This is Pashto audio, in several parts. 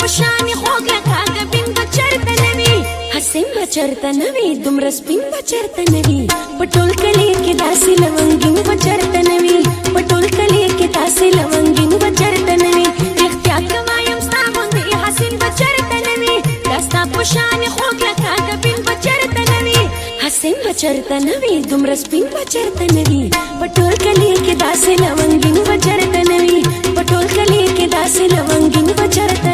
ಪುಷಾನಿ ಹೋಗ್ಲಕ್ಕಾಗ ಬಿಂಬ ಚರ್ತನವಿ ಹಸಿಂಬ ಚರ್ತನವಿ ದುಮ್ರಸ್ ಬಿಂಬ ಚರ್ತನವಿ ಪಟೋಲ್ ಕಲಿಯಕ್ಕೆ ದಾಸಿ ಲವಂಗಿಂಬ ಚರ್ತನವಿ ಪಟೋಲ್ ಕಲಿಯಕ್ಕೆ ದಾಸಿ ಲವಂಗಿಂಬ ಚರ್ತನವಿ ವ್ಯಕ್ತ್ಯಾಕ ವಾಯಂ ಸ್ಥಾಗೊಂದಿ ಹಸಿಂಬ ಚರ್ತನವಿ ದಸ್ತಾ ಪುಷಾನಿ ಹೋಗ್ಲಕ್ಕಾಗ ಬಿಂಬ ಚರ್ತನವಿ ಹಸಿಂಬ ಚರ್ತನವಿ ದುಮ್ರಸ್ ಬಿಂಬ ಚರ್ತನವಿ ಪಟೋಲ್ ಕಲಿಯಕ್ಕೆ ದಾಸಿ ಲವಂಗಿಂಬ ಚರ್ತನವಿ ಪಟೋಲ್ ಕಲಿಯಕ್ಕೆ ದಾಸಿ ಲವಂಗಿಂಬ ಚರ್ತನವಿ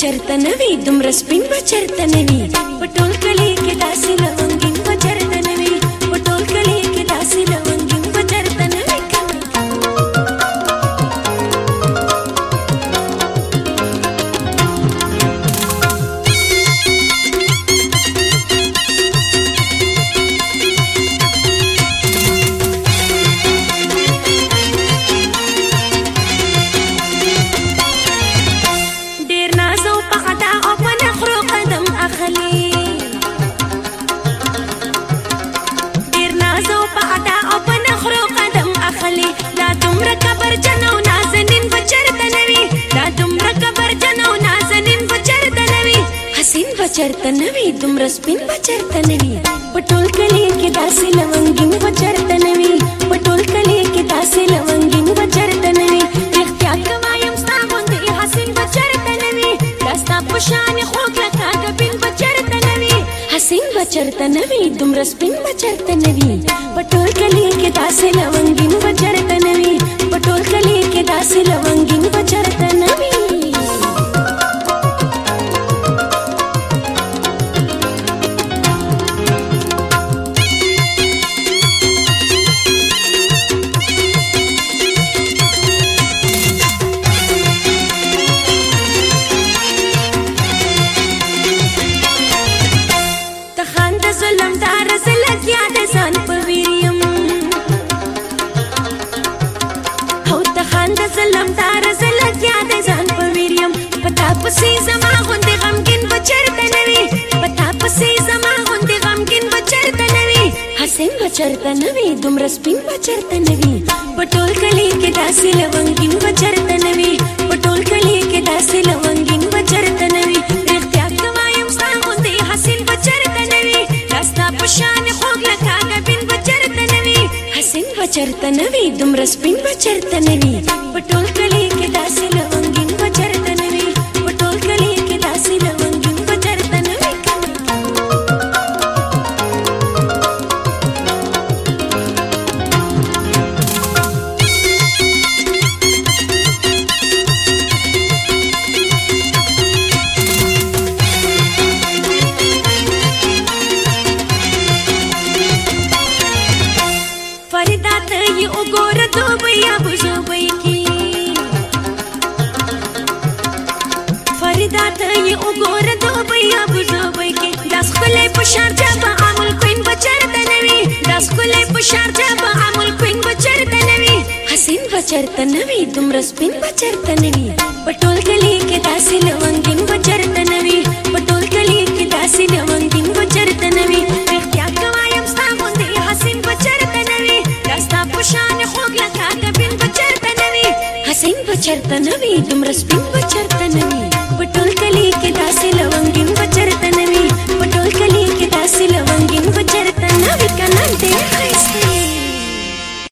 چرته نوي دومره سپین به چرته نوي په ټول کلی کې داسې روان دومره قبر جنو نازنین بچرته نوي دا دومره قبر جنو نازنین بچرته نوي حسین بچرته نوي دومره سپین بچرته نوي پټول کلی کې داسې لونګین بچرته نوي پټول کلی کې داسې لونګین بچرته نوي اختیا کوایم ستا باندې حسین بچرته نوي داستا پشان خو کلا کبین بچرته نوي حسین بچرته نوي دومره سپین بچرته نوي پټول کلی کې داسې لونګین चरतनवी दुमरस पिंब चरतनवी पटोल कली के दासी लवंगिन पटोल कली के लवंगिन हसीन रास्ता बिन व चरतनवी हसीन दुमरस पिंब चरतनवी पटोल कली के लवंगिन ګوره دوبۍ ابو ژوبۍ کې فریدا ته یې وګوره دوبۍ ابو ژوبۍ کې دا ښکلی په شارجه به عامل کوین به چېرته نه وي دا ښکلی په شارجه به عامل کوین به چېرته نه وي حسین به چېرته نه وي دومره سپین به چېرته نه وي په ټول کلي کې داسې لونګین به چېرته نه وي ته نوې دومره سپین